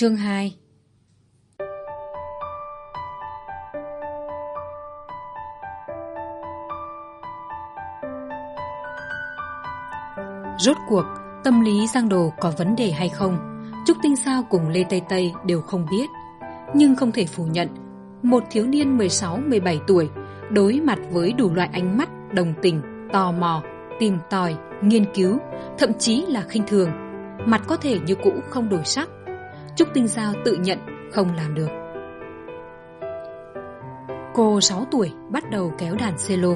Chương hai Rốt cuộc, tâm lý Giang Đồ có vấn đề hay không, Trúc Tinh Sao cùng Lê Tây Tây đều không biết. Nhưng không thể phủ nhận, một thiếu niên mười sáu mười bảy tuổi đối mặt với đủ loại ánh mắt đồng tình, tò mò, tìm tòi, nghiên cứu, thậm chí là khinh thường. Mặt có thể như cũ không đổi sắc. Trúc Tinh Giao tự nhận không làm được. Cô sáu tuổi bắt đầu kéo đàn cello,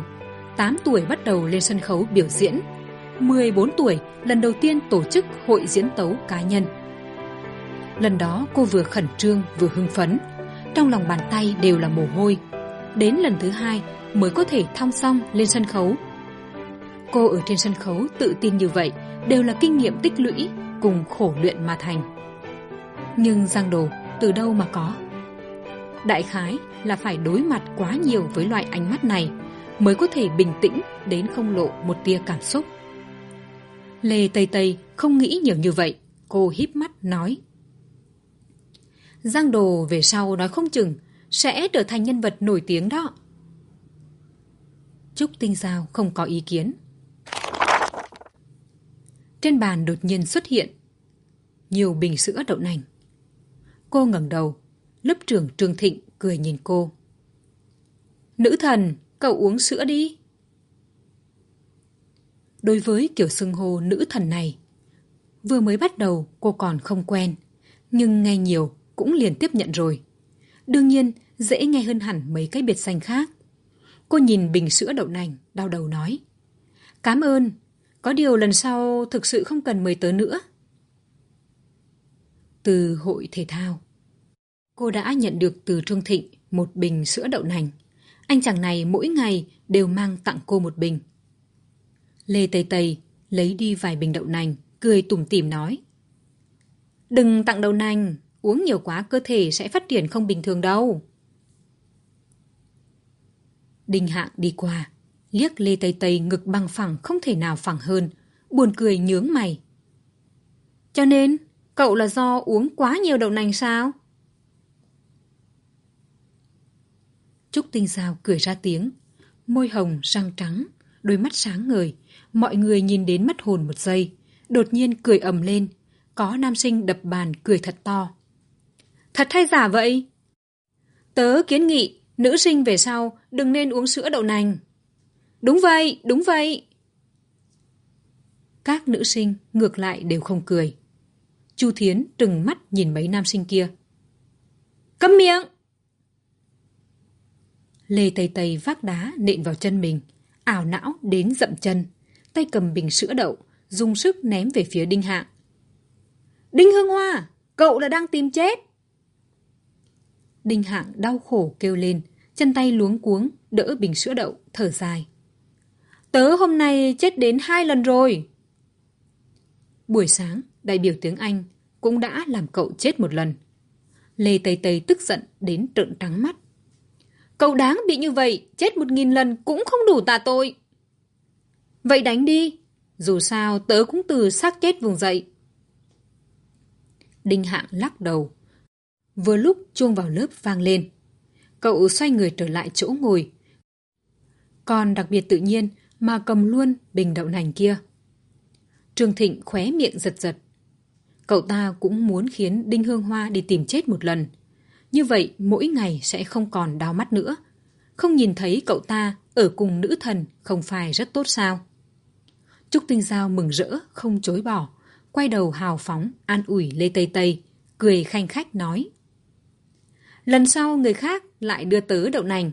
tám tuổi bắt đầu lên sân khấu biểu diễn, mười bốn tuổi lần đầu tiên tổ chức hội diễn tấu cá nhân. Lần đó cô vừa khẩn trương vừa hưng phấn, trong lòng bàn tay đều là mồ hôi. Đến lần thứ hai mới có thể thong song lên sân khấu. Cô ở trên sân khấu tự tin như vậy đều là kinh nghiệm tích lũy cùng khổ luyện mà thành. Nhưng Giang Đồ từ đâu mà có? Đại khái là phải đối mặt quá nhiều với loại ánh mắt này mới có thể bình tĩnh đến không lộ một tia cảm xúc. Lê Tây Tây không nghĩ nhiều như vậy, cô híp mắt nói. Giang Đồ về sau nói không chừng sẽ trở thành nhân vật nổi tiếng đó. Trúc Tinh Giao không có ý kiến. Trên bàn đột nhiên xuất hiện nhiều bình sữa đậu nành. Cô ngẩng đầu, lớp trưởng Trương Thịnh cười nhìn cô. Nữ thần, cậu uống sữa đi. Đối với kiểu xưng hô nữ thần này, vừa mới bắt đầu cô còn không quen, nhưng nghe nhiều cũng liền tiếp nhận rồi. Đương nhiên, dễ nghe hơn hẳn mấy cái biệt danh khác. Cô nhìn bình sữa đậu nành, đau đầu nói. Cám ơn, có điều lần sau thực sự không cần mời tớ nữa. Từ hội thể thao Cô đã nhận được từ Trương Thịnh một bình sữa đậu nành. Anh chàng này mỗi ngày đều mang tặng cô một bình. Lê Tây Tây lấy đi vài bình đậu nành, cười tủm tỉm nói. Đừng tặng đậu nành, uống nhiều quá cơ thể sẽ phát triển không bình thường đâu. Đinh Hạng đi qua, liếc Lê Tây Tây ngực bằng phẳng không thể nào phẳng hơn, buồn cười nhướng mày. Cho nên, cậu là do uống quá nhiều đậu nành sao? Trúc Tinh Giao cười ra tiếng, môi hồng, răng trắng, đôi mắt sáng ngời. Mọi người nhìn đến mất hồn một giây, đột nhiên cười ầm lên. Có nam sinh đập bàn cười thật to. Thật hay giả vậy? Tớ kiến nghị, nữ sinh về sau đừng nên uống sữa đậu nành. Đúng vậy, đúng vậy. Các nữ sinh ngược lại đều không cười. Chu Thiến trừng mắt nhìn mấy nam sinh kia. Câm miệng! Lê Tây Tây vác đá nện vào chân mình, ảo não đến dậm chân, tay cầm bình sữa đậu, dùng sức ném về phía Đinh Hạng. Đinh Hương Hoa, cậu là đang tìm chết. Đinh Hạng đau khổ kêu lên, chân tay luống cuống, đỡ bình sữa đậu, thở dài. Tớ hôm nay chết đến hai lần rồi. Buổi sáng, đại biểu tiếng Anh cũng đã làm cậu chết một lần. Lê Tây Tây tức giận đến trợn trắng mắt. Cậu đáng bị như vậy, chết một nghìn lần cũng không đủ tạ tội. Vậy đánh đi, dù sao tớ cũng từ xác chết vùng dậy. Đinh Hạng lắc đầu. Vừa lúc chuông vào lớp vang lên. Cậu xoay người trở lại chỗ ngồi. Còn đặc biệt tự nhiên mà cầm luôn bình đậu nành kia. Trương Thịnh khóe miệng giật giật. Cậu ta cũng muốn khiến Đinh Hương Hoa đi tìm chết một lần. Như vậy mỗi ngày sẽ không còn đau mắt nữa. Không nhìn thấy cậu ta ở cùng nữ thần không phải rất tốt sao? Trúc Tinh Giao mừng rỡ, không chối bỏ. Quay đầu hào phóng, an ủi Lê Tây Tây, cười khanh khách nói. Lần sau người khác lại đưa tớ đậu nành.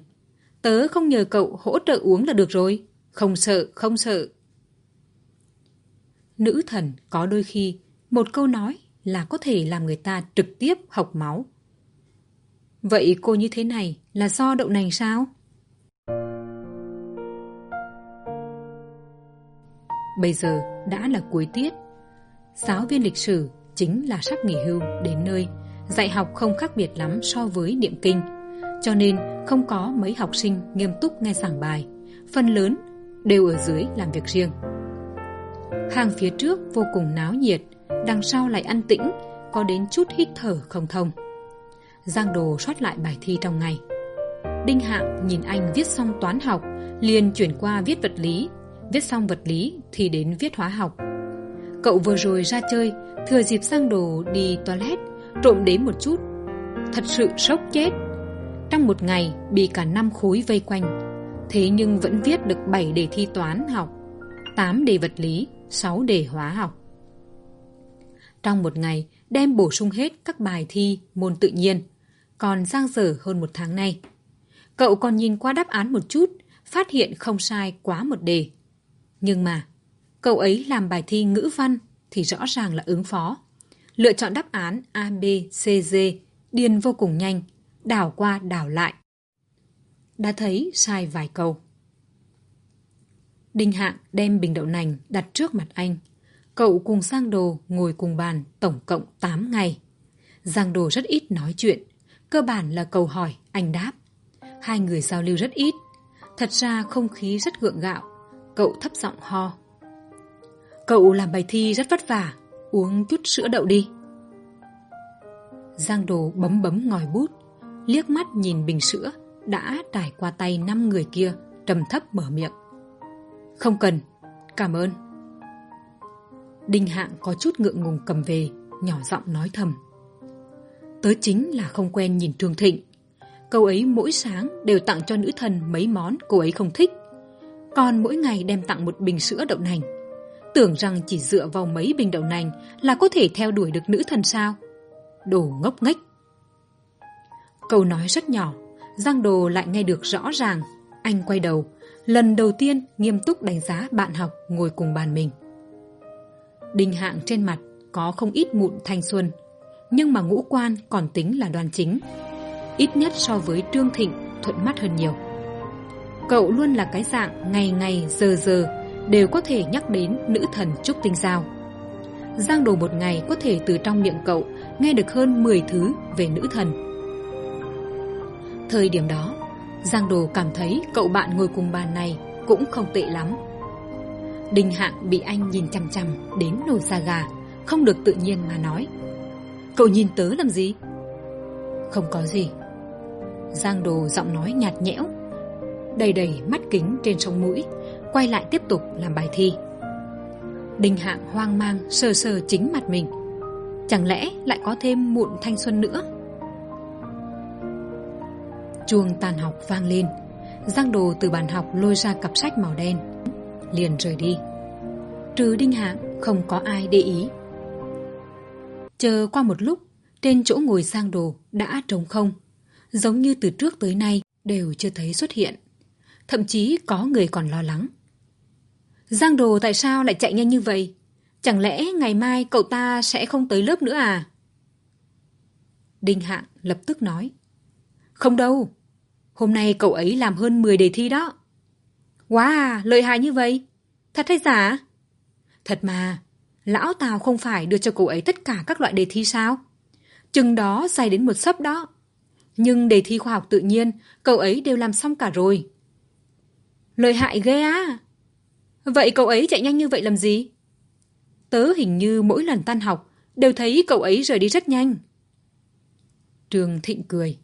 Tớ không nhờ cậu hỗ trợ uống là được rồi. Không sợ, không sợ. Nữ thần có đôi khi một câu nói là có thể làm người ta trực tiếp học máu. Vậy cô như thế này là do đậu nành sao? Bây giờ đã là cuối tiết. Giáo viên lịch sử chính là sắp nghỉ hưu đến nơi. Dạy học không khác biệt lắm so với niệm kinh. Cho nên không có mấy học sinh nghiêm túc nghe giảng bài. Phần lớn đều ở dưới làm việc riêng. Hàng phía trước vô cùng náo nhiệt, đằng sau lại ăn tĩnh, có đến chút hít thở không thông. Giang Đồ soát lại bài thi trong ngày. Đinh Hạng nhìn anh viết xong toán học, liền chuyển qua viết vật lý. Viết xong vật lý thì đến viết hóa học. Cậu vừa rồi ra chơi, thừa dịp Giang Đồ đi toilet, trộm đến một chút. Thật sự sốc chết. Trong một ngày bị cả năm khối vây quanh, thế nhưng vẫn viết được bảy đề thi toán học, tám đề vật lý, sáu đề hóa học. Trong một ngày, đem bổ sung hết các bài thi môn tự nhiên, còn giang dở hơn một tháng nay. Cậu còn nhìn qua đáp án một chút, phát hiện không sai quá một đề. Nhưng mà, cậu ấy làm bài thi ngữ văn thì rõ ràng là ứng phó. Lựa chọn đáp án A, B, C, D, điền vô cùng nhanh, đảo qua đảo lại. Đã thấy sai vài câu. Đinh Hạng đem bình đậu nành đặt trước mặt anh. Cậu cùng Giang Đồ ngồi cùng bàn tổng cộng 8 ngày. Giang Đồ rất ít nói chuyện. Cơ bản là câu hỏi, anh đáp. Hai người giao lưu rất ít. Thật ra không khí rất gượng gạo. Cậu thấp giọng ho. Cậu làm bài thi rất vất vả. Uống chút sữa đậu đi. Giang Đồ bấm bấm ngòi bút. Liếc mắt nhìn bình sữa đã trải qua tay năm người kia trầm thấp mở miệng. Không cần, cảm ơn. Đinh Hạng có chút ngượng ngùng cầm về, nhỏ giọng nói thầm. Tớ chính là không quen nhìn Trương Thịnh. Cậu ấy mỗi sáng đều tặng cho nữ thần mấy món cô ấy không thích. Còn mỗi ngày đem tặng một bình sữa đậu nành. Tưởng rằng chỉ dựa vào mấy bình đậu nành là có thể theo đuổi được nữ thần sao? Đồ ngốc nghếch. Câu nói rất nhỏ, Giang Đồ lại nghe được rõ ràng. Anh quay đầu, lần đầu tiên nghiêm túc đánh giá bạn học ngồi cùng bàn mình. Đinh hạng trên mặt có không ít mụn thanh xuân, nhưng mà ngũ quan còn tính là đoàn chính. Ít nhất so với Trương Thịnh thuận mắt hơn nhiều. Cậu luôn là cái dạng ngày ngày giờ giờ đều có thể nhắc đến nữ thần Trúc Tinh Giao. Giang đồ một ngày có thể từ trong miệng cậu nghe được hơn 10 thứ về nữ thần. Thời điểm đó, Giang đồ cảm thấy cậu bạn ngồi cùng bàn này cũng không tệ lắm. Đinh Hạng bị anh nhìn chằm chằm đến nổi da gà, không được tự nhiên mà nói. Cậu nhìn tớ làm gì? Không có gì. Giang Đồ giọng nói nhạt nhẽo, đầy đầy mắt kính trên sông mũi, quay lại tiếp tục làm bài thi. Đinh Hạng hoang mang sờ sờ chính mặt mình. Chẳng lẽ lại có thêm muộn thanh xuân nữa? Chuông tàn học vang lên. Giang Đồ từ bàn học lôi ra cặp sách màu đen liền rời đi trừ đinh hạng không có ai để ý chờ qua một lúc trên chỗ ngồi sang đồ đã trống không. Giống như từ trước tới nay đều chưa thấy xuất hiện. Thậm chí có người còn lo lắng. Giang đồ tại sao lại chạy nhanh như vậy? Chẳng lẽ ngày mai cậu ta sẽ không tới lớp nữa à? Đinh hạng lập tức nói. Không đâu. Hôm nay cậu ấy làm hơn 10 đề thi đó. Wow, lợi hại như vậy. Thật hay giả? Thật mà, lão Tào không phải đưa cho cậu ấy tất cả các loại đề thi sao? Chừng đó dày đến một sấp đó. Nhưng đề thi khoa học tự nhiên, cậu ấy đều làm xong cả rồi. Lợi hại ghê á! Vậy cậu ấy chạy nhanh như vậy làm gì? Tớ hình như mỗi lần tan học đều thấy cậu ấy rời đi rất nhanh. Trường Thịnh cười.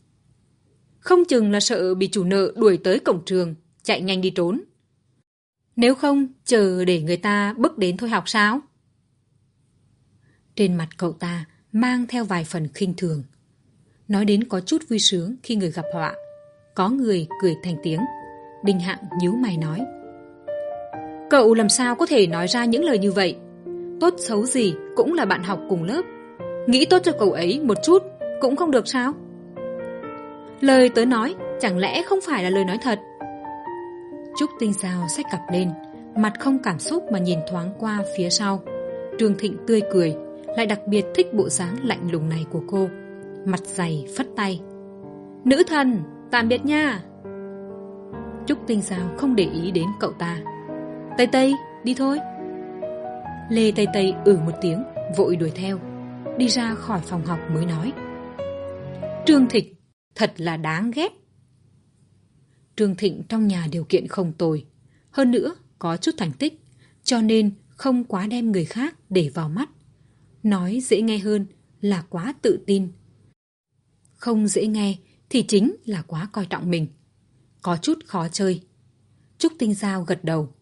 Không chừng là sợ bị chủ nợ đuổi tới cổng trường, chạy nhanh đi trốn. Nếu không, chờ để người ta bước đến thôi học sao? Trên mặt cậu ta mang theo vài phần khinh thường. Nói đến có chút vui sướng khi người gặp họa. Có người cười thành tiếng. Đinh Hạng nhíu mày nói. Cậu làm sao có thể nói ra những lời như vậy? Tốt xấu gì cũng là bạn học cùng lớp. Nghĩ tốt cho cậu ấy một chút cũng không được sao? Lời tớ nói chẳng lẽ không phải là lời nói thật? Trúc Tinh Giao xách cặp lên, mặt không cảm xúc mà nhìn thoáng qua phía sau. Trương Thịnh tươi cười, lại đặc biệt thích bộ dáng lạnh lùng này của cô. Mặt dày, phất tay. Nữ thần, tạm biệt nha. Trúc Tinh Giao không để ý đến cậu ta. Tây Tây, đi thôi. Lê Tây Tây ừ một tiếng, vội đuổi theo. Đi ra khỏi phòng học mới nói. Trương Thịnh, thật là đáng ghét. Trương Thịnh trong nhà điều kiện không tồi. Hơn nữa, có chút thành tích, cho nên không quá đem người khác để vào mắt. Nói dễ nghe hơn, là quá tự tin. Không dễ nghe thì chính là quá coi trọng mình. Có chút khó chơi. Trúc Tinh Giao gật đầu.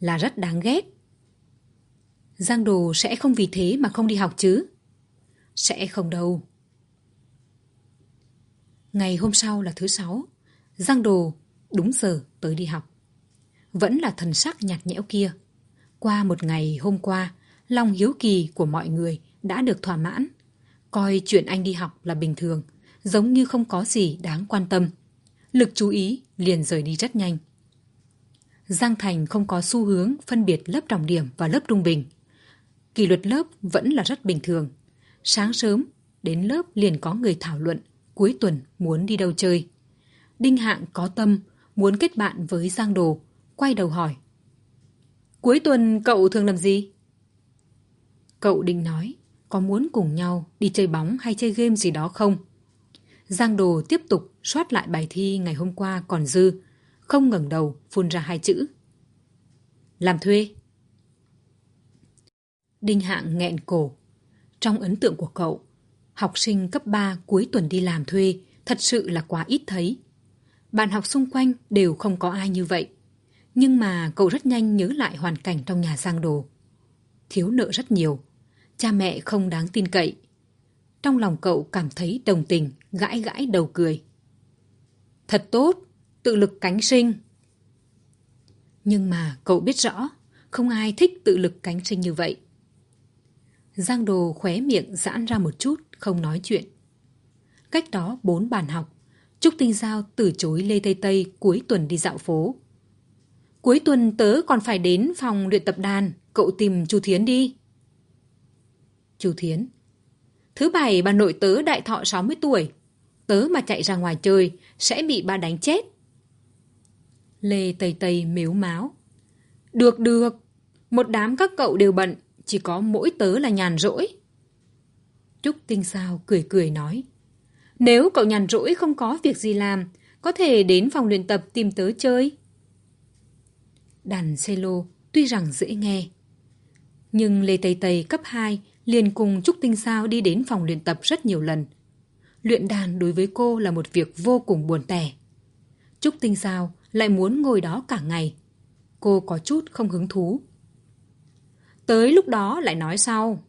Là rất đáng ghét. Giang Đồ sẽ không vì thế mà không đi học chứ? Sẽ không đâu. Ngày hôm sau là thứ sáu. Giang Đồ đúng giờ tới đi học. Vẫn là thần sắc nhạt nhẽo kia. Qua một ngày hôm qua, lòng hiếu kỳ của mọi người đã được thỏa mãn. Coi chuyện anh đi học là bình thường, giống như không có gì đáng quan tâm. Lực chú ý liền rời đi rất nhanh. Giang Thành không có xu hướng phân biệt lớp trọng điểm và lớp trung bình. Kỷ luật lớp vẫn là rất bình thường. Sáng sớm, đến lớp liền có người thảo luận cuối tuần muốn đi đâu chơi. Đinh Hạng có tâm, muốn kết bạn với Giang Đồ, quay đầu hỏi. Cuối tuần cậu thường làm gì? Cậu định nói, có muốn cùng nhau đi chơi bóng hay chơi game gì đó không? Giang Đồ tiếp tục soát lại bài thi ngày hôm qua còn dư, không ngẩng đầu phun ra hai chữ. Làm thuê. Đinh Hạng nghẹn cổ. Trong ấn tượng của cậu, học sinh cấp ba cuối tuần đi làm thuê thật sự là quá ít thấy. Bạn học xung quanh đều không có ai như vậy. Nhưng mà cậu rất nhanh nhớ lại hoàn cảnh trong nhà Giang Đồ. Thiếu nợ rất nhiều. Cha mẹ không đáng tin cậy. Trong lòng cậu cảm thấy đồng tình, gãi gãi đầu cười. Thật tốt, tự lực cánh sinh. Nhưng mà cậu biết rõ, không ai thích tự lực cánh sinh như vậy. Giang Đồ khóe miệng giãn ra một chút, không nói chuyện. Cách đó bốn bàn học, Trúc Tinh Giao từ chối Lê Tây Tây cuối tuần đi dạo phố. Cuối tuần tớ còn phải đến phòng luyện tập đàn, cậu tìm chu Thiến đi chu Thiến Thứ bảy bà nội tớ đại thọ 60 tuổi. Tớ mà chạy ra ngoài chơi sẽ bị bà đánh chết. Lê Tây Tây mếu máu. Được được, một đám các cậu đều bận, chỉ có mỗi tớ là nhàn rỗi. Trúc Tinh Sao cười cười nói. Nếu cậu nhàn rỗi không có việc gì làm, có thể đến phòng luyện tập tìm tớ chơi. Đàn cello tuy rằng dễ nghe, nhưng Lê Tây Tây cấp 2 liền cùng Trúc Tinh Sao đi đến phòng luyện tập rất nhiều lần. Luyện đàn đối với cô là một việc vô cùng buồn tẻ. Trúc Tinh Sao lại muốn ngồi đó cả ngày. Cô có chút không hứng thú. Tới lúc đó lại nói sau.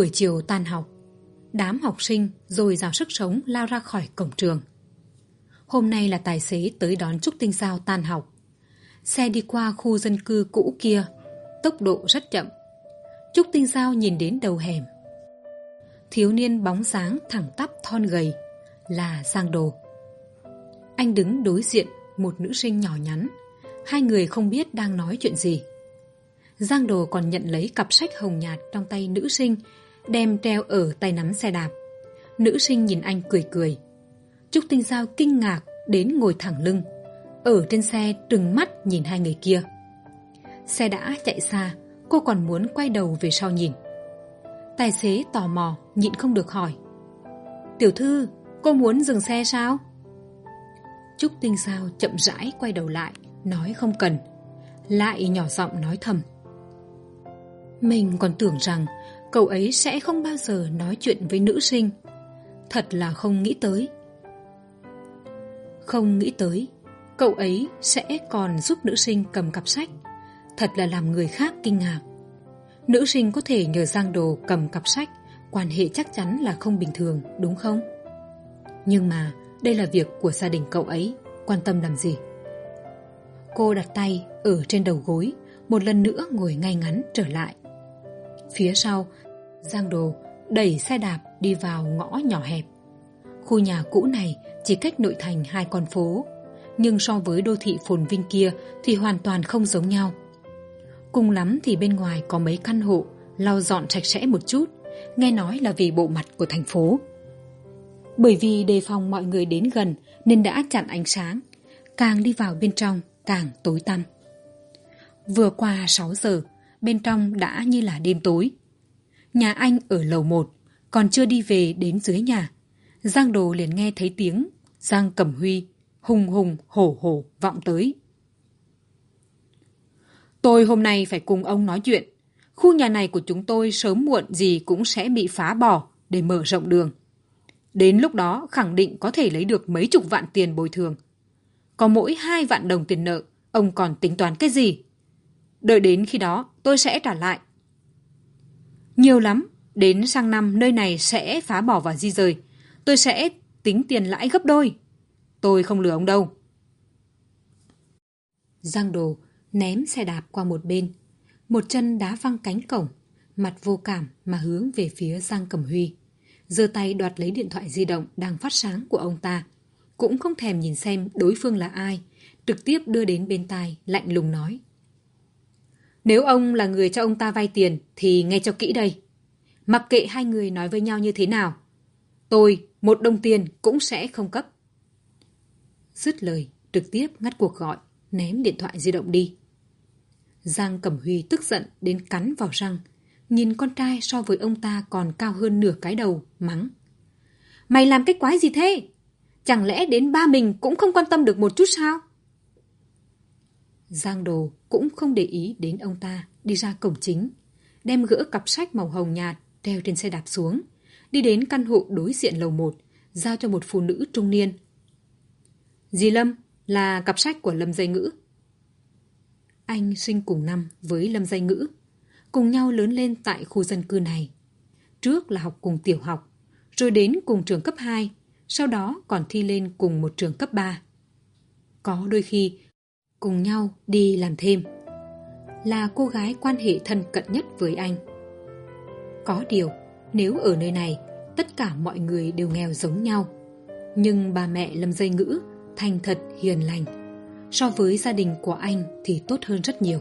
Buổi chiều tan học, đám học sinh rồi rào sức sống lao ra khỏi cổng trường. Hôm nay là tài xế tới đón Trúc Tinh Sao tan học. Xe đi qua khu dân cư cũ kia, tốc độ rất chậm. Trúc Tinh Sao nhìn đến đầu hẻm. Thiếu niên bóng dáng thẳng tắp thon gầy là Giang Đồ. Anh đứng đối diện một nữ sinh nhỏ nhắn. Hai người không biết đang nói chuyện gì. Giang Đồ còn nhận lấy cặp sách hồng nhạt trong tay nữ sinh đem treo ở tay nắm xe đạp. Nữ sinh nhìn anh cười cười. Trúc Tinh Giao kinh ngạc đến ngồi thẳng lưng. Ở trên xe trừng mắt nhìn hai người kia. Xe đã chạy xa, cô còn muốn quay đầu về sau nhìn. Tài xế tò mò, nhịn không được hỏi. Tiểu thư, cô muốn dừng xe sao? Trúc Tinh Giao chậm rãi quay đầu lại, nói không cần. Lại nhỏ giọng nói thầm. Mình còn tưởng rằng cậu ấy sẽ không bao giờ nói chuyện với nữ sinh. Thật là không nghĩ tới. Không nghĩ tới, cậu ấy sẽ còn giúp nữ sinh cầm cặp sách. Thật là làm người khác kinh ngạc. Nữ sinh có thể nhờ giang đồ cầm cặp sách, quan hệ chắc chắn là không bình thường, đúng không? Nhưng mà, đây là việc của gia đình cậu ấy, quan tâm làm gì? Cô đặt tay ở trên đầu gối, một lần nữa ngồi ngay ngắn trở lại. Phía sau, Giang Đồ đẩy xe đạp đi vào ngõ nhỏ hẹp. Khu nhà cũ này chỉ cách nội thành hai con phố, nhưng so với đô thị phồn vinh kia thì hoàn toàn không giống nhau. Cùng lắm thì bên ngoài có mấy căn hộ, lau dọn sạch sẽ một chút, nghe nói là vì bộ mặt của thành phố. Bởi vì đề phòng mọi người đến gần nên đã chặn ánh sáng, càng đi vào bên trong càng tối tăm. Vừa qua sáu giờ, bên trong đã như là đêm tối. Nhà anh ở lầu một, còn chưa đi về đến dưới nhà. Giang đồ liền nghe thấy tiếng giang cẩm huy hùng hùng hổ hổ vọng tới. Tôi hôm nay phải cùng ông nói chuyện. Khu nhà này của chúng tôi sớm muộn gì cũng sẽ bị phá bỏ để mở rộng đường. Đến lúc đó khẳng định có thể lấy được mấy chục vạn tiền bồi thường. Có mỗi hai vạn đồng tiền nợ ông còn tính toán cái gì? Đợi đến khi đó, tôi sẽ trả lại. Nhiều lắm, đến sang năm, nơi này sẽ phá bỏ và di rời. Tôi sẽ tính tiền lãi gấp đôi. Tôi không lừa ông đâu. Giang đồ ném xe đạp qua một bên. Một chân đá văng cánh cổng, mặt vô cảm mà hướng về phía giang cẩm huy. Giơ tay đoạt lấy điện thoại di động đang phát sáng của ông ta. Cũng không thèm nhìn xem đối phương là ai. Trực tiếp đưa đến bên tai, lạnh lùng nói nếu ông là người cho ông ta vay tiền, thì nghe cho kỹ đây. Mặc kệ hai người nói với nhau như thế nào, tôi, một đồng tiền, cũng sẽ không cấp. Dứt lời, trực tiếp ngắt cuộc gọi, ném điện thoại di động đi. Giang cẩm huy tức giận đến cắn vào răng, nhìn con trai so với ông ta còn cao hơn nửa cái đầu, mắng. Mày làm cái quái gì thế? Chẳng lẽ đến ba mình cũng không quan tâm được một chút sao? Giang đồ cũng không để ý đến ông ta, đi ra cổng chính, đem gỡ cặp sách màu hồng nhạt treo trên xe đạp xuống, đi đến căn hộ đối diện lầu một, giao cho một phụ nữ trung niên. Dì lâm là cặp sách của lâm dây ngữ. Anh sinh cùng năm với lâm dây ngữ, cùng nhau lớn lên tại khu dân cư này. Trước là học cùng tiểu học, rồi đến cùng trường cấp hai, sau đó còn thi lên cùng một trường cấp ba. Có đôi khi cùng nhau đi làm thêm. Là cô gái quan hệ thân cận nhất với anh. Có điều, nếu ở nơi này, tất cả mọi người đều nghèo giống nhau. Nhưng bà mẹ lâm dây ngữ thành thật hiền lành. So với gia đình của anh thì tốt hơn rất nhiều.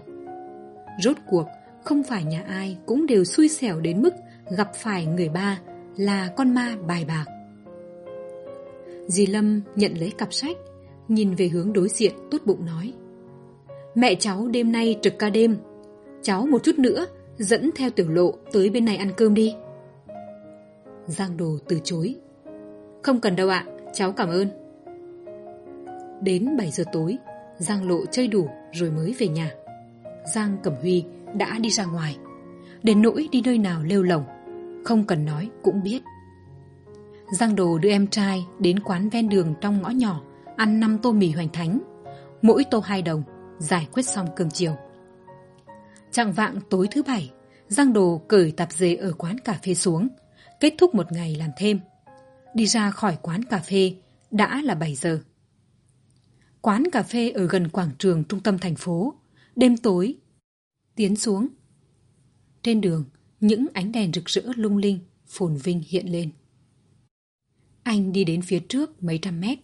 Rốt cuộc, không phải nhà ai cũng đều xui xẻo đến mức gặp phải người ba là con ma bài bạc. Dì lâm nhận lấy cặp sách, nhìn về hướng đối diện tốt bụng nói mẹ cháu đêm nay trực ca đêm. Cháu một chút nữa, dẫn theo tiểu lộ tới bên này ăn cơm đi. Giang đồ từ chối. Không cần đâu ạ, cháu cảm ơn. Đến bảy giờ tối, giang lộ chơi đủ rồi mới về nhà. Giang, cẩm huy đã đi ra ngoài. Đến nỗi đi nơi nào lêu lỏng, không cần nói cũng biết. Giang đồ đưa em trai đến quán ven đường trong ngõ nhỏ ăn năm tô mì hoành thánh. Mỗi tô hai đồng giải quyết xong cơm chiều. Trạng vạng tối thứ bảy, giang đồ cởi tạp dề ở quán cà phê xuống, kết thúc một ngày làm thêm. Đi ra khỏi quán cà phê, đã là bảy giờ. Quán cà phê ở gần quảng trường trung tâm thành phố, đêm tối, tiến xuống. Trên đường, những ánh đèn rực rỡ lung linh, phồn vinh hiện lên. Anh đi đến phía trước mấy trăm mét,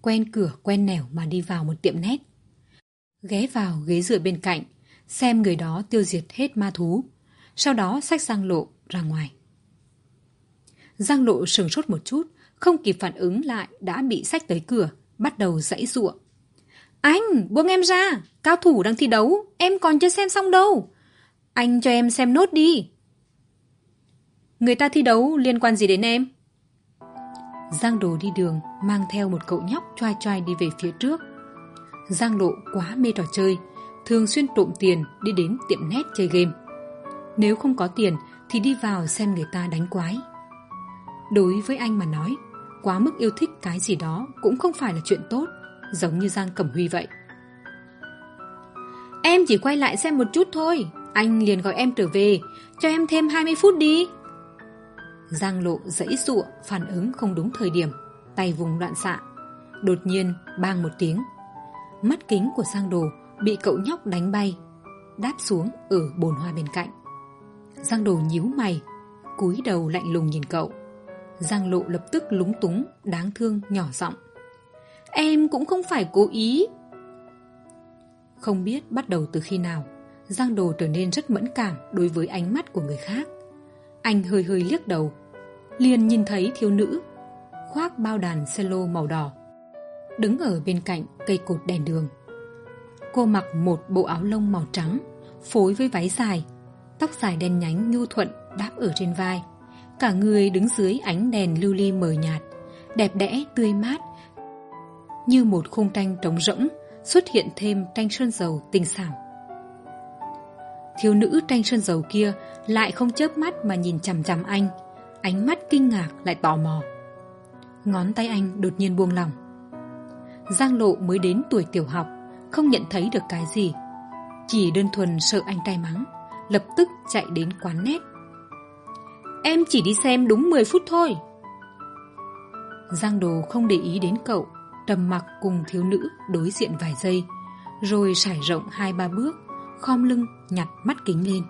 quen cửa quen nẻo mà đi vào một tiệm nét ghé vào ghế dựa bên cạnh, xem người đó tiêu diệt hết ma thú. Sau đó xách giang lộ ra ngoài. Giang lộ sừng sốt một chút, không kịp phản ứng lại đã bị xách tới cửa, bắt đầu dãy giụa. Anh, buông em ra, cao thủ đang thi đấu, em còn chưa xem xong đâu. Anh cho em xem nốt đi. Người ta thi đấu liên quan gì đến em? Giang đồ đi đường mang theo một cậu nhóc choai choai đi về phía trước giang lộ quá mê trò chơi thường xuyên trộm tiền đi đến tiệm nét chơi game. Nếu không có tiền thì đi vào xem người ta đánh quái. Đối với anh mà nói quá mức yêu thích cái gì đó cũng không phải là chuyện tốt giống như giang cẩm huy vậy. Em chỉ quay lại xem một chút thôi anh liền gọi em trở về cho em thêm hai mươi phút đi. Giang lộ dãy dụa, phản ứng không đúng thời điểm tay vùng loạn xạ. Đột nhiên bang một tiếng mắt kính của giang đồ bị cậu nhóc đánh bay, đáp xuống ở bồn hoa bên cạnh. Giang đồ nhíu mày, cúi đầu lạnh lùng nhìn cậu. Giang lộ lập tức lúng túng, đáng thương nhỏ giọng. Em cũng không phải cố ý. Không biết bắt đầu từ khi nào, giang đồ trở nên rất mẫn cảm đối với ánh mắt của người khác. Anh hơi hơi liếc đầu, liền nhìn thấy thiếu nữ, khoác bao đàn cello màu đỏ đứng ở bên cạnh cây cột đèn đường cô mặc một bộ áo lông màu trắng phối với váy dài tóc dài đen nhánh nhu thuận đáp ở trên vai Cả người đứng dưới ánh đèn lưu ly mờ nhạt, đẹp đẽ, tươi mát, như một khung tranh trống rỗng xuất hiện thêm tranh sơn dầu tình xảo. Thiếu nữ tranh sơn dầu kia lại không chớp mắt mà nhìn chằm chằm anh, ánh mắt kinh ngạc lại tò mò. Ngón tay anh đột nhiên buông lỏng. Giang lộ mới đến tuổi tiểu học, không nhận thấy được cái gì. Chỉ đơn thuần sợ anh trai mắng, lập tức chạy đến quán nét. Em chỉ đi xem đúng 10 phút thôi. Giang đồ không để ý đến cậu, trầm mặc cùng thiếu nữ đối diện vài giây, rồi sải rộng hai ba bước, khom lưng nhặt mắt kính lên.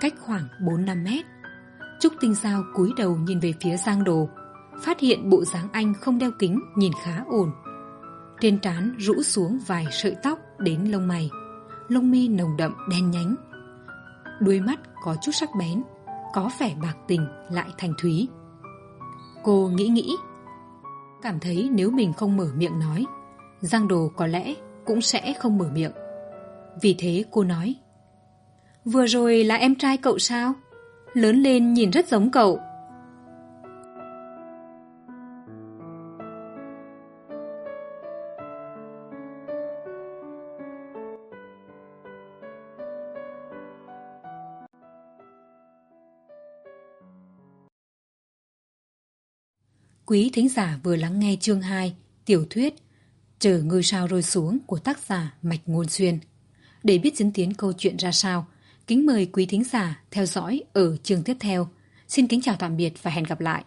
Cách khoảng bốn năm mét, Trúc Tinh Giao cúi đầu nhìn về phía Giang Đồ, phát hiện bộ dáng anh không đeo kính nhìn khá ổn. Trên trán rũ xuống vài sợi tóc đến lông mày, lông mi nồng đậm đen nhánh. Đuôi mắt có chút sắc bén, có vẻ bạc tình lại thành thúy. Cô nghĩ nghĩ, cảm thấy nếu mình không mở miệng nói, Giang Đồ có lẽ cũng sẽ không mở miệng. Vì thế cô nói, Vừa rồi là em trai cậu sao? Lớn lên nhìn rất giống cậu. Quý thính giả vừa lắng nghe chương 2, tiểu thuyết Chờ ngôi sao rơi xuống của tác giả Mạch Ngôn Xuyên. Để biết diễn tiến câu chuyện ra sao, kính mời quý thính giả theo dõi ở chương tiếp theo. Xin kính chào tạm biệt và hẹn gặp lại.